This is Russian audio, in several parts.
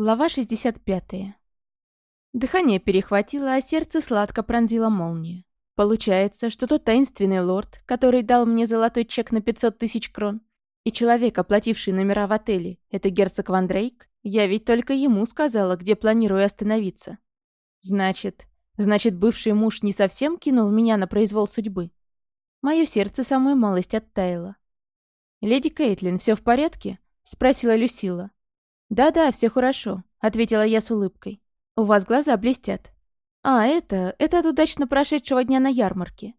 Глава 65. Дыхание перехватило, а сердце сладко пронзило молнию. Получается, что тот таинственный лорд, который дал мне золотой чек на 500 тысяч крон, и человек, оплативший номера в отеле, это герцог Ван Дрейк, я ведь только ему сказала, где планирую остановиться. Значит, значит, бывший муж не совсем кинул меня на произвол судьбы. Мое сердце самую малость оттаяло. «Леди Кейтлин, все в порядке?» — спросила Люсила. «Да-да, все хорошо», — ответила я с улыбкой. «У вас глаза блестят». «А, это... это от удачно прошедшего дня на ярмарке».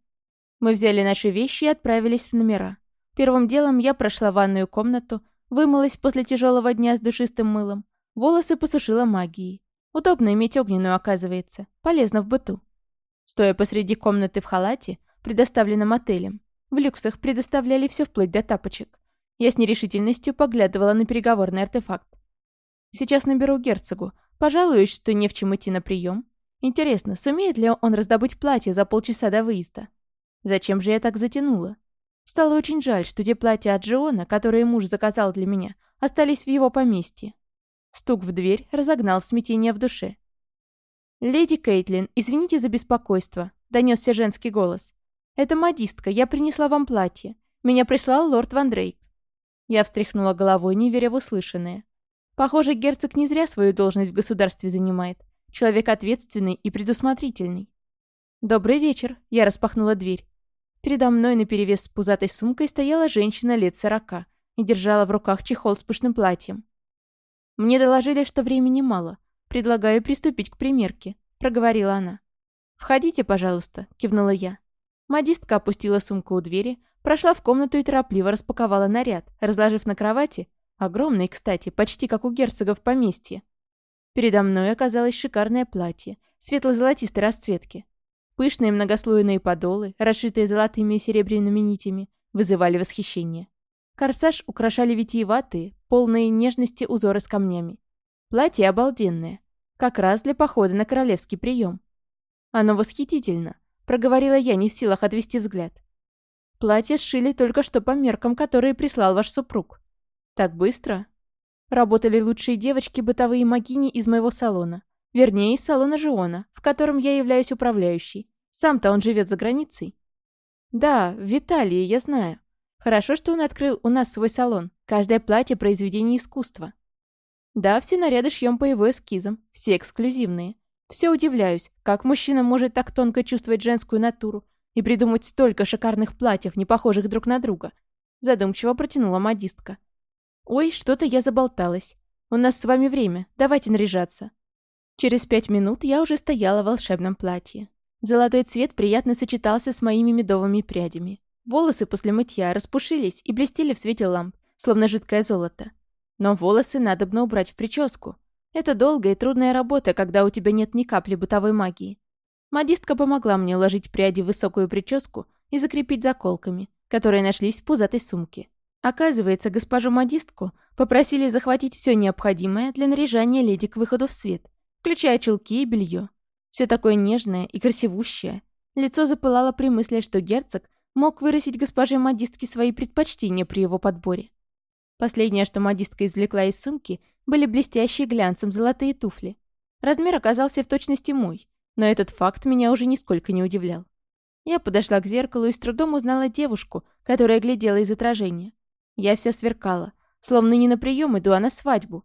Мы взяли наши вещи и отправились в номера. Первым делом я прошла ванную комнату, вымылась после тяжелого дня с душистым мылом, волосы посушила магией. Удобно иметь огненную, оказывается, полезно в быту. Стоя посреди комнаты в халате, предоставленном отелем, в люксах предоставляли все вплоть до тапочек. Я с нерешительностью поглядывала на переговорный артефакт. Сейчас наберу герцогу. Пожалуюсь, что не в чем идти на прием. Интересно, сумеет ли он раздобыть платье за полчаса до выезда? Зачем же я так затянула? Стало очень жаль, что те платья от Джиона, которые муж заказал для меня, остались в его поместье. Стук в дверь разогнал смятение в душе. «Леди Кейтлин, извините за беспокойство», — донесся женский голос. «Это модистка, я принесла вам платье. Меня прислал лорд Ван Дрейк». Я встряхнула головой, не веря в услышанное. Похоже, герцог не зря свою должность в государстве занимает. Человек ответственный и предусмотрительный. «Добрый вечер», — я распахнула дверь. Передо мной наперевес с пузатой сумкой стояла женщина лет сорока и держала в руках чехол с пышным платьем. «Мне доложили, что времени мало. Предлагаю приступить к примерке», — проговорила она. «Входите, пожалуйста», — кивнула я. Модистка опустила сумку у двери, прошла в комнату и торопливо распаковала наряд, разложив на кровати Огромный, кстати, почти как у герцога в поместье. Передо мной оказалось шикарное платье, светло-золотистой расцветки. Пышные многослойные подолы, расшитые золотыми и серебряными нитями, вызывали восхищение. Корсаж украшали витиеватые, полные нежности узоры с камнями. Платье обалденное, как раз для похода на королевский прием. Оно восхитительно, проговорила я, не в силах отвести взгляд. Платье сшили только что по меркам, которые прислал ваш супруг. Так быстро? Работали лучшие девочки бытовые магини из моего салона. Вернее, из салона Жиона, в котором я являюсь управляющей. Сам-то он живет за границей. Да, в Италии, я знаю. Хорошо, что он открыл у нас свой салон. Каждое платье – произведение искусства. Да, все наряды шьем по его эскизам. Все эксклюзивные. Все удивляюсь, как мужчина может так тонко чувствовать женскую натуру и придумать столько шикарных платьев, не похожих друг на друга. Задумчиво протянула модистка. «Ой, что-то я заболталась. У нас с вами время, давайте наряжаться». Через пять минут я уже стояла в волшебном платье. Золотой цвет приятно сочетался с моими медовыми прядями. Волосы после мытья распушились и блестели в свете ламп, словно жидкое золото. Но волосы надобно убрать в прическу. Это долгая и трудная работа, когда у тебя нет ни капли бытовой магии. Модистка помогла мне уложить пряди в высокую прическу и закрепить заколками, которые нашлись в пузатой сумке. Оказывается, госпожу модистку попросили захватить все необходимое для наряжания леди к выходу в свет, включая чулки и белье. Все такое нежное и красивущее. Лицо запылало при мысли, что герцог мог выразить госпоже модистке свои предпочтения при его подборе. Последнее, что модистка извлекла из сумки, были блестящие глянцем золотые туфли. Размер оказался в точности мой, но этот факт меня уже нисколько не удивлял. Я подошла к зеркалу и с трудом узнала девушку, которая глядела из отражения. Я вся сверкала, словно не на прием иду, а на свадьбу.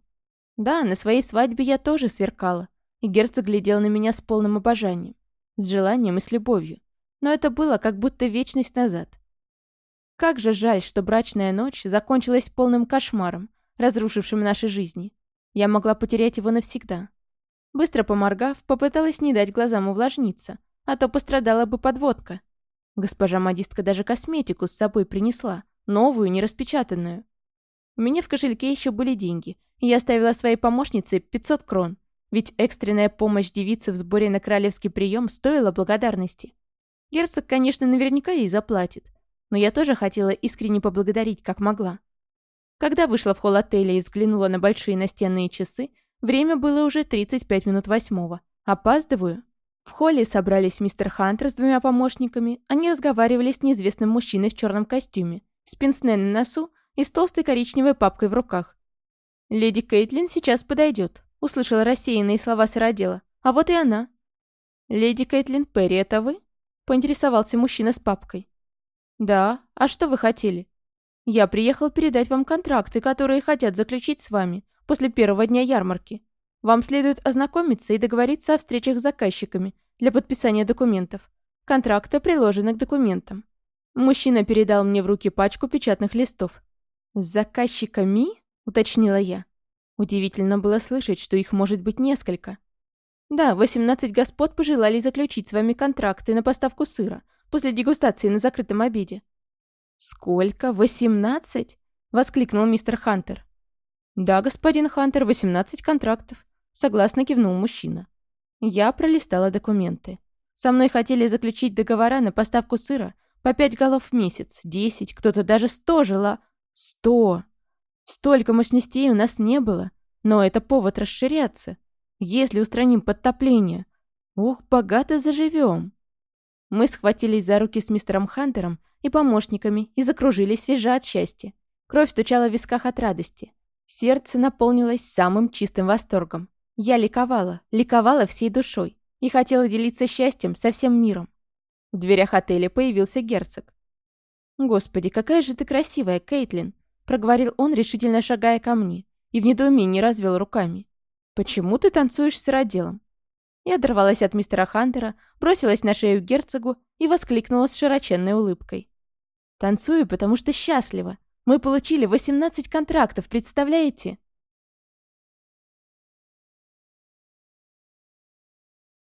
Да, на своей свадьбе я тоже сверкала, и герцог глядел на меня с полным обожанием, с желанием и с любовью. Но это было как будто вечность назад. Как же жаль, что брачная ночь закончилась полным кошмаром, разрушившим наши жизни. Я могла потерять его навсегда. Быстро поморгав, попыталась не дать глазам увлажниться, а то пострадала бы подводка. Госпожа модистка даже косметику с собой принесла, Новую, не распечатанную. У меня в кошельке еще были деньги, и я оставила своей помощнице 500 крон, ведь экстренная помощь девице в сборе на королевский прием стоила благодарности. Герцог, конечно, наверняка ей заплатит, но я тоже хотела искренне поблагодарить, как могла. Когда вышла в холл отеля и взглянула на большие настенные часы, время было уже 35 минут восьмого. Опаздываю. В холле собрались мистер Хантер с двумя помощниками. Они разговаривали с неизвестным мужчиной в черном костюме с пенсне на носу и с толстой коричневой папкой в руках. «Леди Кейтлин сейчас подойдет», — услышала рассеянные слова сыродела. «А вот и она». «Леди Кэтлин Перри, это вы?» — поинтересовался мужчина с папкой. «Да. А что вы хотели?» «Я приехал передать вам контракты, которые хотят заключить с вами после первого дня ярмарки. Вам следует ознакомиться и договориться о встречах с заказчиками для подписания документов. Контракты приложены к документам». Мужчина передал мне в руки пачку печатных листов. «С заказчиками?» — уточнила я. Удивительно было слышать, что их может быть несколько. Да, 18 господ пожелали заключить с вами контракты на поставку сыра после дегустации на закрытом обеде. «Сколько? 18?» — воскликнул мистер Хантер. «Да, господин Хантер, 18 контрактов», — согласно кивнул мужчина. Я пролистала документы. Со мной хотели заключить договора на поставку сыра по пять голов в месяц, десять, кто-то даже сто жила. Сто! Столько мощностей у нас не было, но это повод расширяться. Если устраним подтопление, ух, богато заживем. Мы схватились за руки с мистером Хантером и помощниками и закружились свежа от счастья. Кровь стучала в висках от радости. Сердце наполнилось самым чистым восторгом. Я ликовала, ликовала всей душой и хотела делиться счастьем со всем миром. В дверях отеля появился герцог. «Господи, какая же ты красивая, Кейтлин!» проговорил он, решительно шагая ко мне, и в недоумении развел руками. «Почему ты танцуешь с роделом?» Я оторвалась от мистера Хантера, бросилась на шею герцогу и воскликнула с широченной улыбкой. «Танцую, потому что счастлива. Мы получили 18 контрактов, представляете?»